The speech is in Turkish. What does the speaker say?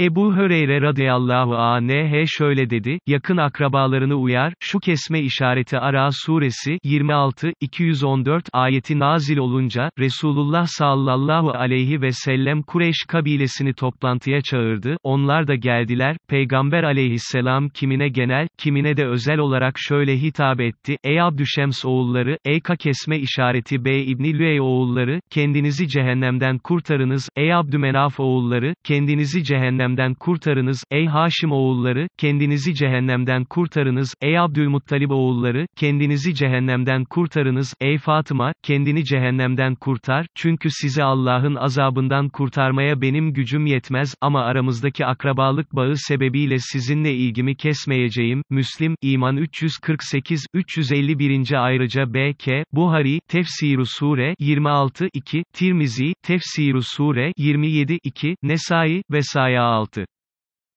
Ebu Höreyre radıyallahu anh şöyle dedi, yakın akrabalarını uyar, şu kesme işareti Ara suresi, 26, 214 ayeti nazil olunca, Resulullah sallallahu aleyhi ve sellem Kureyş kabilesini toplantıya çağırdı, onlar da geldiler, Peygamber aleyhisselam kimine genel, kimine de özel olarak şöyle hitap etti, ey Abdüşems oğulları, ey ka kesme işareti Bey İbni Lüey oğulları, kendinizi cehennemden kurtarınız, ey Abdümenaf oğulları, kendinizi cehennemden cehennemden kurtarınız, ey Haşim oğulları, kendinizi cehennemden kurtarınız, ey Abdülmuttalib oğulları, kendinizi cehennemden kurtarınız, ey Fatıma, kendini cehennemden kurtar, çünkü sizi Allah'ın azabından kurtarmaya benim gücüm yetmez, ama aramızdaki akrabalık bağı sebebiyle sizinle ilgimi kesmeyeceğim, Müslim, İman 348, 351. ayrıca B.K., Buhari, Tefsiru Sure, 26, 2, Tirmizi, Tefsiru Sure, 27, 2, Nesai, Vesaya 6